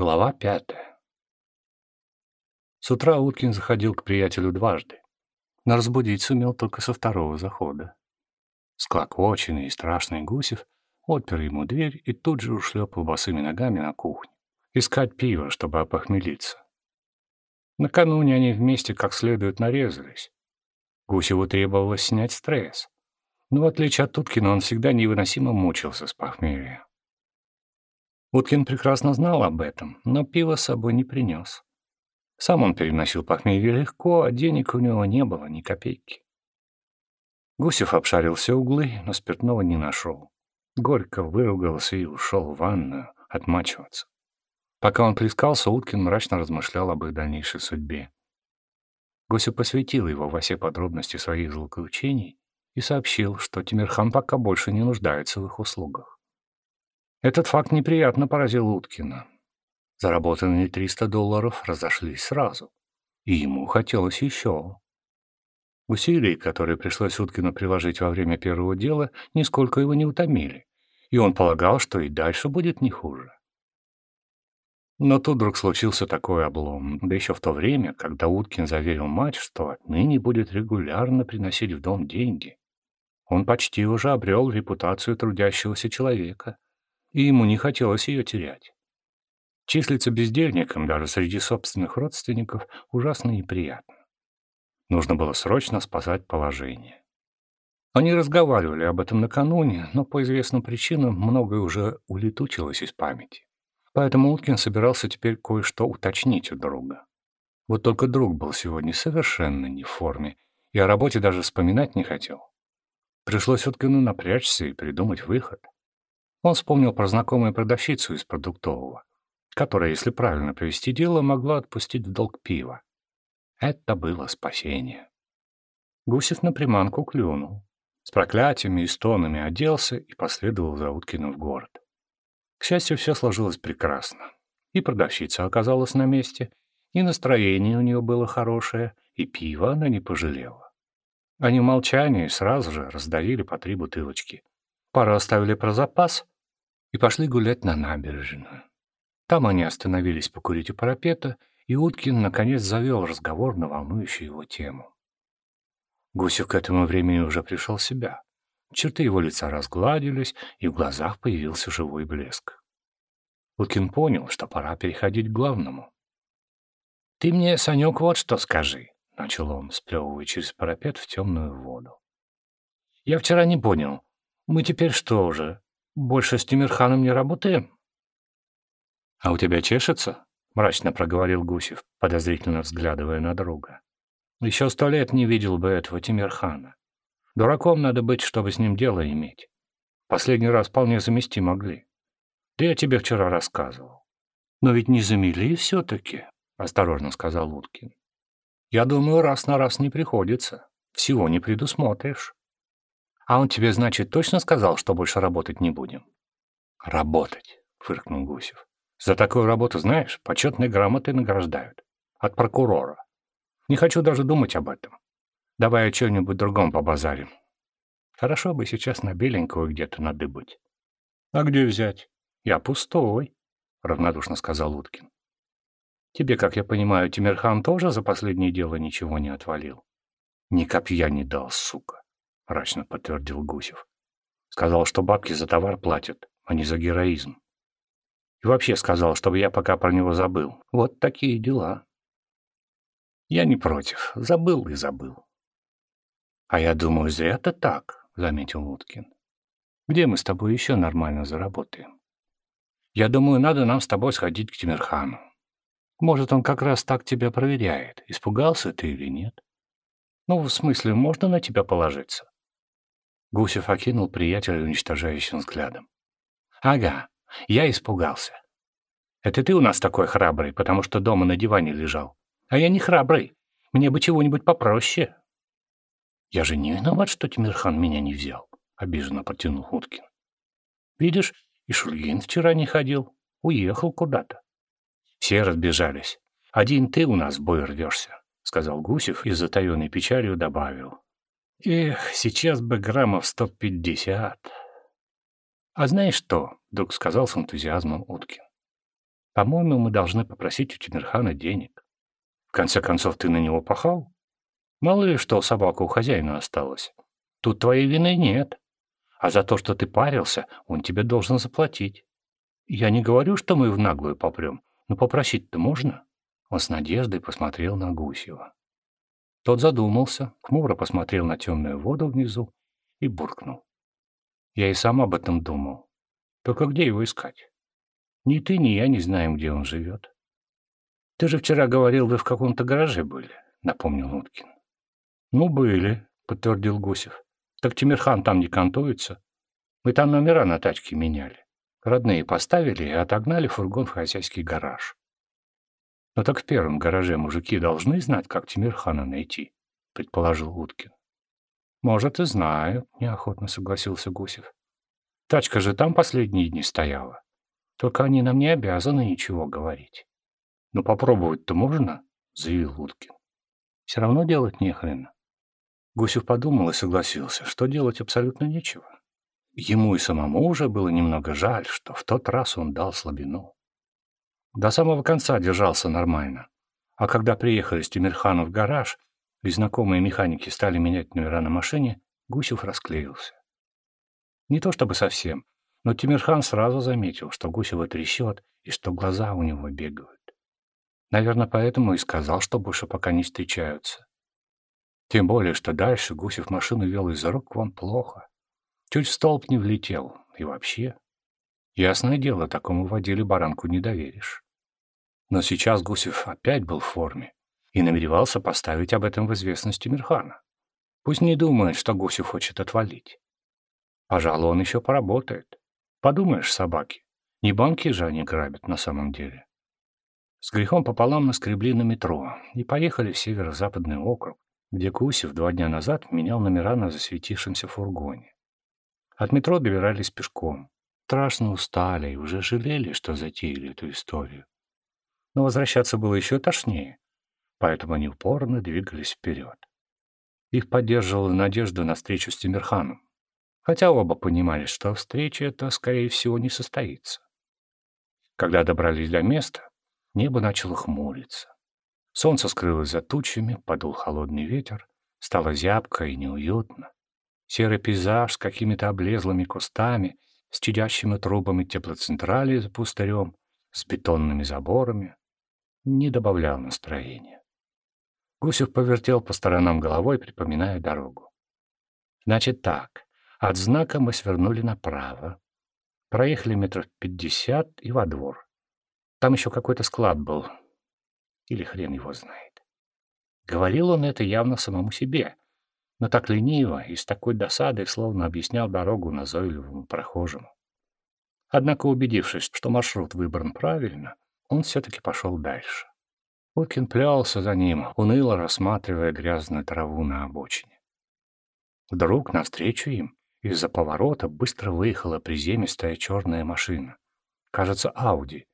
Глава пятая. С утра Уткин заходил к приятелю дважды, но разбудить сумел только со второго захода. Склокоченный и страшный Гусев отпер ему дверь и тут же ушлепал босыми ногами на кухню. Искать пиво, чтобы опохмелиться. Накануне они вместе как следует нарезались. Гусеву требовалось снять стресс. Но в отличие от Уткина он всегда невыносимо мучился с похмелья. Уткин прекрасно знал об этом, но пиво с собой не принес. Сам он переносил похмелье легко, а денег у него не было ни копейки. Гусев обшарил все углы, но спиртного не нашел. Горько выругался и ушел в ванную отмачиваться. Пока он плескался, Уткин мрачно размышлял об их дальнейшей судьбе. Гусев посвятил его во все подробности своих злоключений и сообщил, что Тимирхан пока больше не нуждается в их услугах. Этот факт неприятно поразил Уткина. Заработанные 300 долларов разошлись сразу, и ему хотелось еще. Усилий, которые пришлось Уткину приложить во время первого дела, нисколько его не утомили, и он полагал, что и дальше будет не хуже. Но тут вдруг случился такой облом, да еще в то время, когда Уткин заверил мать, что отныне будет регулярно приносить в дом деньги. Он почти уже обрел репутацию трудящегося человека — и ему не хотелось ее терять. Числиться бездельником даже среди собственных родственников ужасно неприятно. Нужно было срочно спасать положение. Они разговаривали об этом накануне, но по известным причинам многое уже улетучилось из памяти. Поэтому Уткин собирался теперь кое-что уточнить у друга. Вот только друг был сегодня совершенно не в форме и о работе даже вспоминать не хотел. Пришлось Уткину напрячься и придумать выход. Он вспомнил про знакомую продавщицу из продуктового, которая, если правильно провести дело, могла отпустить в долг пива. Это было спасение. Гусев на приманку клюнул. С проклятиями и стонами оделся и последовал за Уткиным в город. К счастью, все сложилось прекрасно. И продавщица оказалась на месте, и настроение у нее было хорошее, и пива она не пожалела. Они в молчании сразу же раздавили по три бутылочки. Пару оставили про запас, и пошли гулять на набережную. Там они остановились покурить у парапета, и Уткин, наконец, завел разговор на волнующую его тему. Гусев к этому времени уже пришел в себя. Черты его лица разгладились, и в глазах появился живой блеск. Уткин понял, что пора переходить к главному. «Ты мне, Санек, вот что скажи», — начал он, сплевывая через парапет в темную воду. «Я вчера не понял. Мы теперь что уже, больше с Тимирханом не работаем. — А у тебя чешется? — мрачно проговорил Гусев, подозрительно взглядывая на друга. — Еще сто лет не видел бы этого Тимирхана. Дураком надо быть, чтобы с ним дело иметь. Последний раз вполне замести могли. Да я тебе вчера рассказывал. — Но ведь не замели все-таки, — осторожно сказал Уткин. — Я думаю, раз на раз не приходится. Всего не предусмотришь. «А он тебе, значит, точно сказал, что больше работать не будем?» «Работать», — фыркнул Гусев. «За такую работу, знаешь, почетные грамоты награждают. От прокурора. Не хочу даже думать об этом. Давай о чем-нибудь другом побазарим. Хорошо бы сейчас на беленькую где-то надыбать». «А где взять?» «Я пустой», — равнодушно сказал Уткин. «Тебе, как я понимаю, Тимирхан тоже за последнее дело ничего не отвалил?» «Ни копья не дал, сука мрачно подтвердил Гусев. Сказал, что бабки за товар платят, а не за героизм. И вообще сказал, чтобы я пока про него забыл. Вот такие дела. Я не против. Забыл и забыл. А я думаю, зря ты так, заметил Уткин. Где мы с тобой еще нормально заработаем? Я думаю, надо нам с тобой сходить к Тимирхану. Может, он как раз так тебя проверяет, испугался ты или нет. Ну, в смысле, можно на тебя положиться? Гусев окинул приятеля уничтожающим взглядом. «Ага, я испугался. Это ты у нас такой храбрый, потому что дома на диване лежал. А я не храбрый. Мне бы чего-нибудь попроще». «Я же не виноват, что Тимирхан меня не взял», — обиженно протянул Уткин. «Видишь, и Шульгин вчера не ходил. Уехал куда-то. Все разбежались. Один ты у нас в бой рвешься», — сказал Гусев и с затаенной печалью добавил. Эх, сейчас бы граммов сто пятьдесят. А знаешь что? Вдруг сказал с энтузиазмом Уткин. По-моему, мы должны попросить у Тимирхана денег. В конце концов, ты на него пахал? Мало ли, что собака у хозяина осталась. Тут твоей вины нет. А за то, что ты парился, он тебе должен заплатить. Я не говорю, что мы в наглую попрем, но попросить-то можно?» Он с надеждой посмотрел на Гусева. Тот задумался, хмуро посмотрел на темную воду внизу и буркнул. «Я и сам об этом думал. Только где его искать? Ни ты, ни я не знаем, где он живет. Ты же вчера говорил, вы в каком-то гараже были», — напомнил Уткин. «Ну, были», — подтвердил Гусев. «Так Тимирхан там не кантуется. Мы там номера на тачке меняли. Родные поставили и отогнали фургон в хозяйский гараж. Но так в первом гараже мужики должны знать, как Тимирхана найти, предположил Уткин. Может, и знают, неохотно согласился Гусев. Тачка же там последние дни стояла. Только они нам не обязаны ничего говорить. Ну, попробовать-то можно, заявил Уткин. Все равно делать нехрена. Гусев подумал и согласился, что делать абсолютно нечего. Ему и самому уже было немного жаль, что в тот раз он дал слабину. До самого конца держался нормально. А когда приехали с Тимирхану в гараж, и знакомые механики стали менять номера на машине, Гусев расклеился. Не то чтобы совсем, но Тимирхан сразу заметил, что Гусева трясет и что глаза у него бегают. Наверное, поэтому и сказал, что больше пока не встречаются. Тем более, что дальше Гусев машину вел из-за рук вон плохо. Чуть в столб не влетел. И вообще. Ясное дело, такому водиле баранку не доверишь. Но сейчас Гусев опять был в форме и намеревался поставить об этом в известность Тимирхана. Пусть не думает, что Гусев хочет отвалить. Пожалуй, он еще поработает. Подумаешь, собаки, не банки же они грабят на самом деле. С грехом пополам наскребли на метро и поехали в северо-западный округ, где Гусев два дня назад менял номера на засветившемся фургоне. От метро добирались пешком. Страшно устали и уже жалели, что затеяли эту историю. Но возвращаться было еще тошнее, поэтому они упорно двигались вперед. Их поддерживала надежда на встречу с Тимирханом, хотя оба понимали, что встреча эта, скорее всего, не состоится. Когда добрались до места, небо начало хмуриться. Солнце скрылось за тучами, подул холодный ветер, стало зябко и неуютно. Серый пейзаж с какими-то облезлыми кустами, с чадящими трубами теплоцентрали за пустырем, с бетонными заборами, не добавлял настроения. Гусев повертел по сторонам головой, припоминая дорогу. Значит так, от знака мы свернули направо, проехали метров пятьдесят и во двор. Там еще какой-то склад был, или хрен его знает. Говорил он это явно самому себе, но так лениво и с такой досадой, словно объяснял дорогу назойливому прохожему. Однако, убедившись, что маршрут выбран правильно, он все-таки пошел дальше. Уткин плелся за ним, уныло рассматривая грязную траву на обочине. Вдруг навстречу им из-за поворота быстро выехала приземистая черная машина. Кажется, Ауди,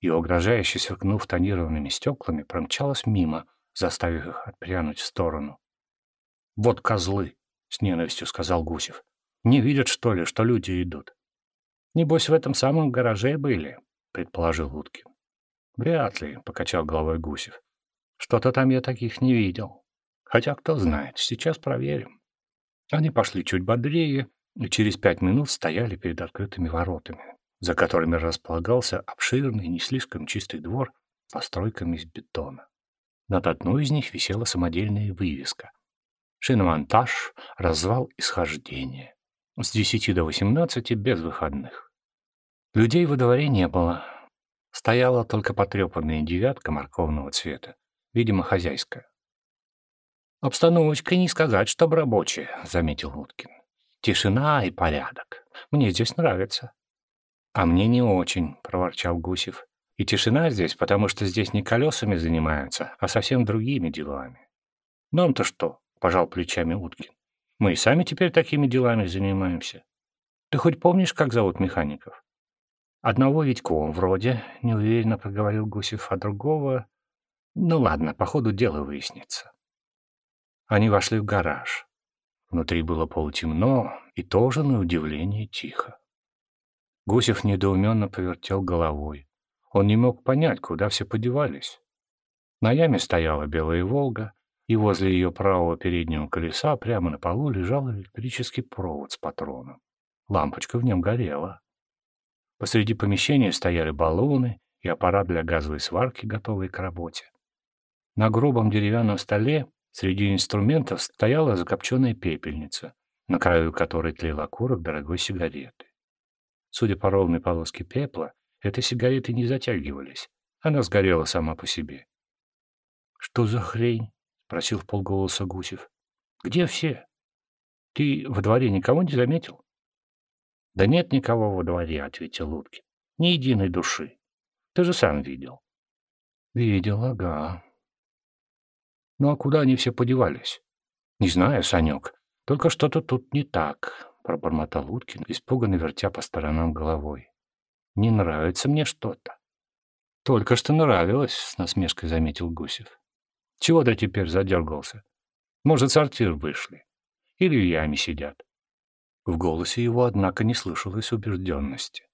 и, угрожающе сверкнув тонированными стеклами, промчалась мимо, заставив их отпрянуть в сторону. «Вот козлы!» — с ненавистью сказал Гусев. «Не видят, что ли, что люди идут?» «Небось, в этом самом гараже были», — предположил Уткин. «Вряд ли», — покачал головой Гусев. «Что-то там я таких не видел. Хотя, кто знает, сейчас проверим». Они пошли чуть бодрее и через пять минут стояли перед открытыми воротами, за которыми располагался обширный, не слишком чистый двор с постройками из бетона. Над одной из них висела самодельная вывеска шиномонтаж, развал исхождения. С 10 до 18 без выходных. Людей во дворе не было. Стояла только потрепанная девятка морковного цвета, видимо, хозяйская. «Обстановочка не сказать, чтоб рабочая», — заметил Уткин. «Тишина и порядок. Мне здесь нравится». «А мне не очень», — проворчал Гусев. «И тишина здесь, потому что здесь не колесами занимаются, а совсем другими делами. Нам-то что? Пожал плечами Уткин. Мы и сами теперь такими делами занимаемся. Ты хоть помнишь, как зовут механиков? Одного Витько вроде, неуверенно проговорил Гусев, а другого... Ну ладно, по ходу дела выяснится. Они вошли в гараж. Внутри было полутемно и тоже, на удивление, тихо. Гусев недоуменно повертел головой. Он не мог понять, куда все подевались. На яме стояла белая «Волга», и возле ее правого переднего колеса прямо на полу лежал электрический провод с патроном. Лампочка в нем горела. Посреди помещения стояли баллоны и аппарат для газовой сварки, готовый к работе. На грубом деревянном столе среди инструментов стояла закопченная пепельница, на краю которой тлел окурок дорогой сигареты. Судя по ровной полоске пепла, эти сигареты не затягивались. Она сгорела сама по себе. — Что за хрень? — спросил в полголоса Гусев. — Где все? Ты во дворе никого не заметил? — Да нет никого во дворе, — ответил Уткин. — Ни единой души. Ты же сам видел. — Видел, ага. — Ну а куда они все подевались? — Не знаю, Санек. Только что-то тут не так, — пробормотал Уткин, испуганно вертя по сторонам головой. — Не нравится мне что-то. — Только что нравилось, — с насмешкой заметил Гусев. — Чего ты теперь задергался? Может, сортир вышли? Или в яме сидят? В голосе его, однако, не слышалось убежденности.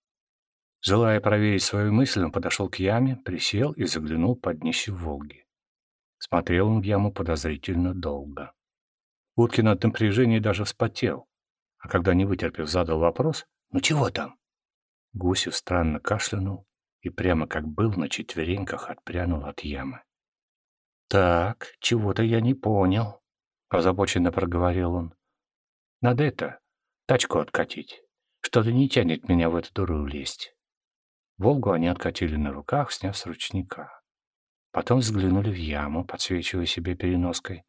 Желая проверить свою мысль, он подошел к яме, присел и заглянул под днище Волги. Смотрел он в яму подозрительно долго. Уткин от напряжения даже вспотел, а когда, не вытерпев, задал вопрос «Ну чего там?», Гусев странно кашлянул и прямо как был на четвереньках отпрянул от ямы. «Так, чего-то я не понял», — озабоченно проговорил он. «Надо это, тачку откатить. Что-то не тянет меня в эту дуру лезть». Волгу они откатили на руках, сняв с ручника. Потом взглянули в яму, подсвечивая себе переноской.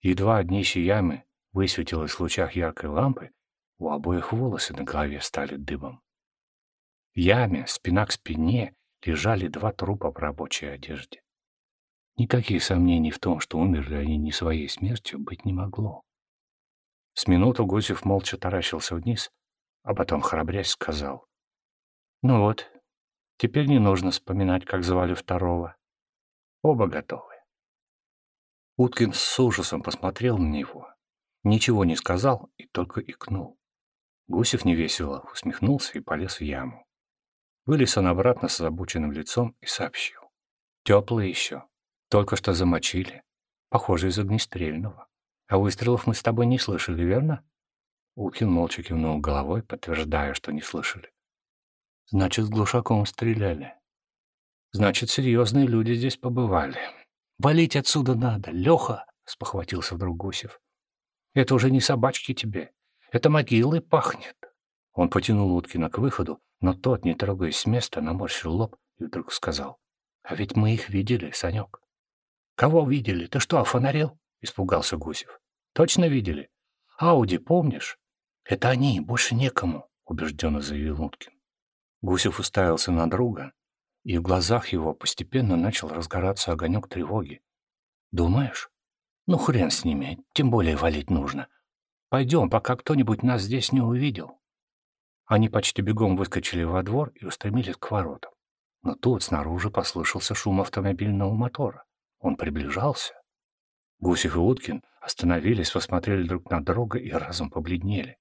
Едва днище ямы высветилось в лучах яркой лампы, у обоих волосы на голове стали дыбом. В яме, спина к спине, лежали два трупа в рабочей одежде. Никаких сомнений в том, что умерли они не своей смертью, быть не могло. С минуту Гусев молча таращился вниз, а потом, храбрясь, сказал. «Ну вот, теперь не нужно вспоминать, как звали второго. Оба готовы». Уткин с ужасом посмотрел на него, ничего не сказал и только икнул. Гусев невесело усмехнулся и полез в яму. Вылез он обратно с озабоченным лицом и сообщил. Теплые еще. Только что замочили. Похоже, из огнестрельного. А выстрелов мы с тобой не слышали, верно? Уткин молча кивнул головой, подтверждая, что не слышали. Значит, с глушаком стреляли. Значит, серьезные люди здесь побывали. Валить отсюда надо, Леха, спохватился вдруг Гусев. Это уже не собачки тебе, это могилой пахнет. Он потянул Уткина к выходу, но тот, не трогаясь с места, наморщил лоб и вдруг сказал. «А ведь мы их видели, Санек». «Кого видели? Ты что, офонарел?» — испугался Гусев. «Точно видели? Ауди, помнишь?» «Это они, больше некому», — убежденно заявил Уткин. Гусев уставился на друга, и в глазах его постепенно начал разгораться огонек тревоги. «Думаешь? Ну, хрен с ними, тем более валить нужно. Пойдем, пока кто-нибудь нас здесь не увидел». Они почти бегом выскочили во двор и устремились к воротам. Но тут снаружи послышался шум автомобильного мотора. Он приближался. Гусев и Уткин остановились, посмотрели друг на друга и разом побледнели.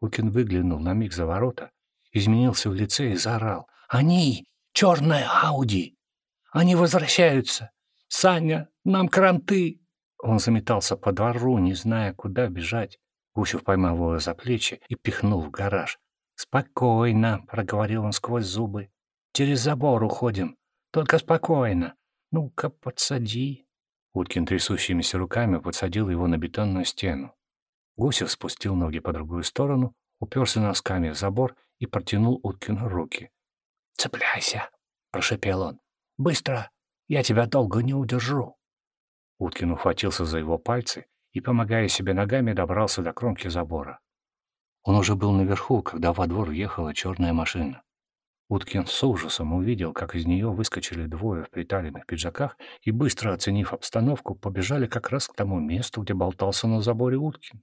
Уткин выглянул на миг за ворота, изменился в лице и заорал. «Они! Черная Ауди! Они возвращаются! Саня, нам кранты!» Он заметался по двору, не зная, куда бежать. Гусев поймал его за плечи и пихнул в гараж. «Спокойно», — проговорил он сквозь зубы. «Через забор уходим. Только спокойно. Ну-ка, подсади». Уткин трясущимися руками подсадил его на бетонную стену. Гусев спустил ноги по другую сторону, уперся носками в забор и протянул Уткину руки. «Цепляйся!» — прошепел он. «Быстро! Я тебя долго не удержу!» Уткин ухватился за его пальцы и, помогая себе ногами, добрался до кромки забора. Он уже был наверху, когда во двор въехала черная машина. Уткин с ужасом увидел, как из нее выскочили двое в приталенных пиджаках и, быстро оценив обстановку, побежали как раз к тому месту, где болтался на заборе Уткин.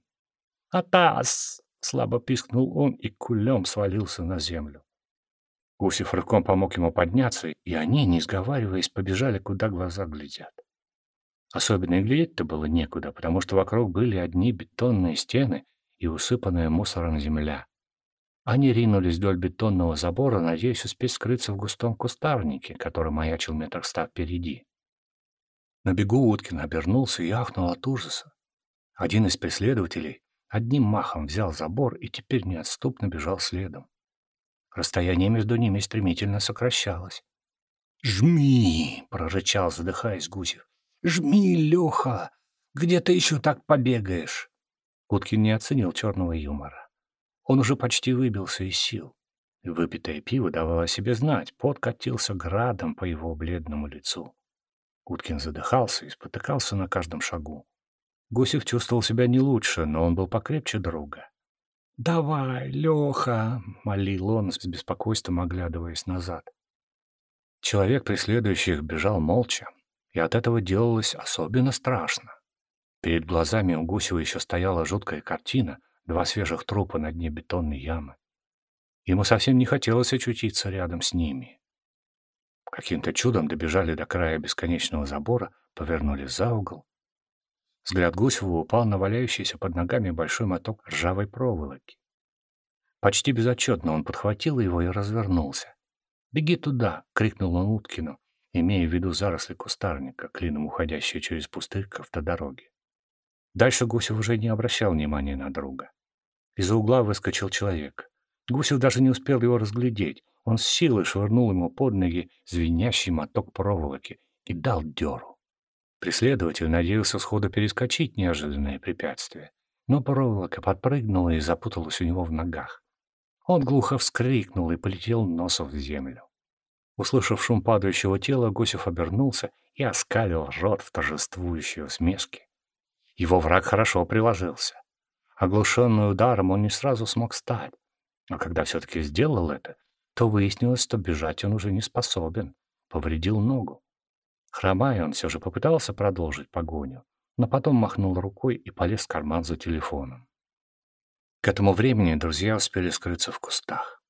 «Атас!» — слабо пискнул он и кулем свалился на землю. Гусев рывком помог ему подняться, и они, не сговариваясь, побежали, куда глаза глядят. Особенно и глядеть-то было некуда, потому что вокруг были одни бетонные стены и усыпанная мусором земля. Они ринулись вдоль бетонного забора, надеясь успеть скрыться в густом кустарнике, который маячил метрах ста впереди. На бегу Уткин обернулся и ахнул от ужаса. Один из преследователей одним махом взял забор и теперь неотступно бежал следом. Расстояние между ними стремительно сокращалось. «Жми!» — прорычал, задыхаясь Гусев. «Жми, Леха! Где ты еще так побегаешь?» Уткин не оценил черного юмора. Он уже почти выбился из сил. Выпитое пиво давало о себе знать, пот катился градом по его бледному лицу. Уткин задыхался и спотыкался на каждом шагу. Гусев чувствовал себя не лучше, но он был покрепче друга. «Давай, Леха!» — молил он с беспокойством, оглядываясь назад. Человек, преследующий их, бежал молча, и от этого делалось особенно страшно. Перед глазами у Гусева еще стояла жуткая картина, два свежих трупа на дне бетонной ямы. Ему совсем не хотелось очутиться рядом с ними. Каким-то чудом добежали до края бесконечного забора, повернули за угол. Взгляд Гусева упал на валяющийся под ногами большой моток ржавой проволоки. Почти безотчетно он подхватил его и развернулся. «Беги туда!» — крикнул он Уткину, имея в виду заросли кустарника, клином уходящие через пустырь к автодороге. Дальше Гусев уже не обращал внимания на друга. Из-за угла выскочил человек. Гусев даже не успел его разглядеть. Он с силой швырнул ему под ноги звенящий моток проволоки и дал дёру. Преследователь надеялся сходу перескочить неожиданное препятствие, но проволока подпрыгнула и запуталась у него в ногах. Он глухо вскрикнул и полетел носом в землю. Услышав шум падающего тела, Гусев обернулся и оскалил рот в торжествующей усмешке. Его враг хорошо приложился. Оглушенный ударом он не сразу смог встать, а когда все-таки сделал это, то выяснилось, что бежать он уже не способен, повредил ногу. Хромая, он все же попытался продолжить погоню, но потом махнул рукой и полез в карман за телефоном. К этому времени друзья успели скрыться в кустах.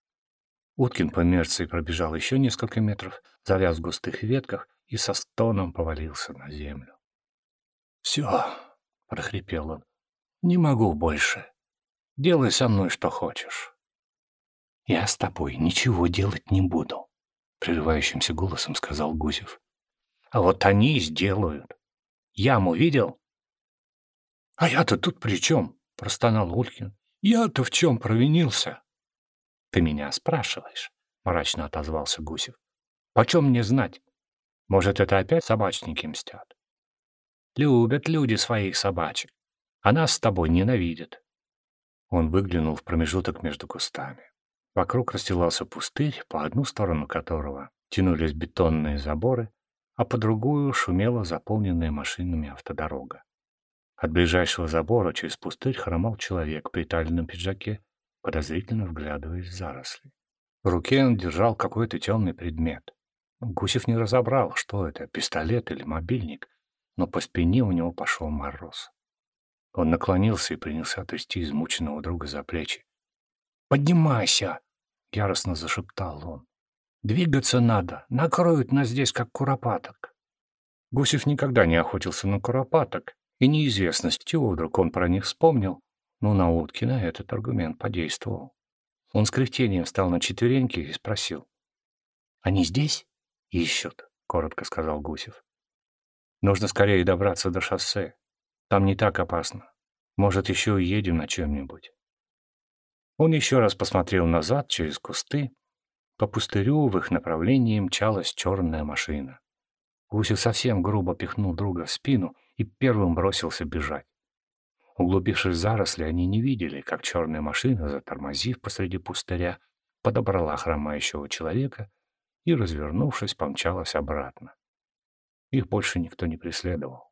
Уткин по мерции пробежал еще несколько метров, завяз в густых ветках и со стоном повалился на землю. «Все», — прохрипел он, не могу больше. Делай со мной что хочешь. Я с тобой ничего делать не буду, прерывающимся голосом сказал Гусев. А вот они сделают. Яму видел? А я-то тут при чем? простонал Улькин. Я-то в чем провинился? Ты меня спрашиваешь, мрачно отозвался Гусев. Почем мне знать? Может, это опять собачники мстят? Любят люди своих собачек. Она с тобой ненавидит. Он выглянул в промежуток между кустами. Вокруг расстилался пустырь, по одну сторону которого тянулись бетонные заборы, а по другую шумела заполненная машинами автодорога. От ближайшего забора через пустырь хромал человек при тальном пиджаке, подозрительно вглядываясь в заросли. В руке он держал какой-то темный предмет. Гусев не разобрал, что это, пистолет или мобильник, но по спине у него пошел мороз. Он наклонился и принялся трясти измученного друга за плечи. «Поднимайся!» — яростно зашептал он. «Двигаться надо. Накроют нас здесь, как куропаток». Гусев никогда не охотился на куропаток, и неизвестно, с чего вдруг он про них вспомнил, но на Уткина этот аргумент подействовал. Он с кряхтением встал на четвереньки и спросил. «Они здесь?» «Ищут», — коротко сказал Гусев. «Нужно скорее добраться до шоссе. Там не так опасно. Может, еще уедем на чем-нибудь. Он еще раз посмотрел назад через кусты. По пустырю в их направлении мчалась черная машина. Гусев совсем грубо пихнул друга в спину и первым бросился бежать. Углубившись в заросли, они не видели, как черная машина, затормозив посреди пустыря, подобрала хромающего человека и, развернувшись, помчалась обратно. Их больше никто не преследовал.